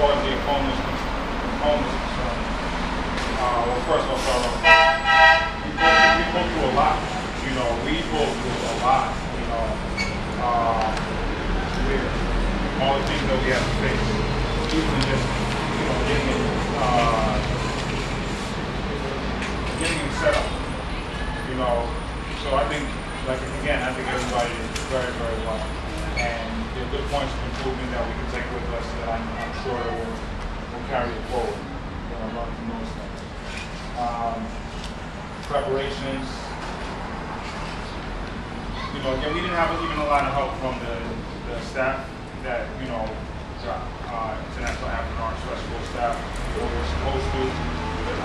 homelessness, homeless concern. Uh, well, first start off. We go, we go through a lot, you know, we go through a lot, you know. Uh, all the things that we have to face, even just, you know, getting uh, getting set up, you know. So I think, like, again, I think everybody is very, very well. And there are good points of improvement that we can take with us sure that will, will carry it forward. Know, learn from those things. Um, preparations, you know, again, we didn't have even a lot of help from the, the staff that, you know, the, uh, International African Arts Festival staff, we were supposed to,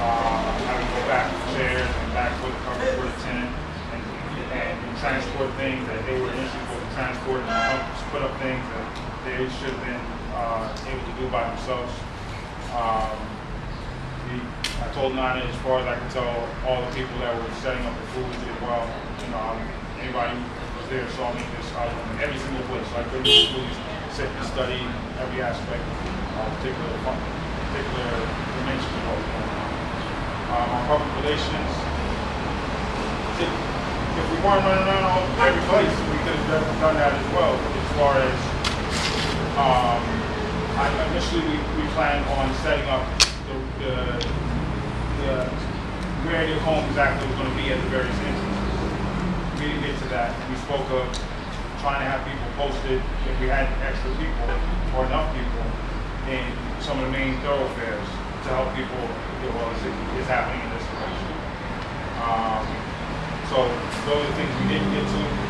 uh, have to go back with chairs and back with the cover for the tenant and, and transport things that they were initially supposed to transport and help put up things that they should have been, uh, able to do by themselves. Um, we, I told Nana, as far as I can tell, all the people that were setting up the food did well. You know, um, anybody who was there saw me just out in every single place. So I couldn't really sit and study every aspect of particular, particular dimension of what on. Um, on public relations, if, we weren't running around all every place, we could have done that as well. As far as um, I initially we, we planned on setting up the, the, the where the home exactly was going to be at the various instances. We didn't get to that. We spoke of trying to have people posted if we had extra people or enough people in some of the main thoroughfares to help people. Know, well, is, it, is happening in this direction. Um, so those are the things we didn't get to.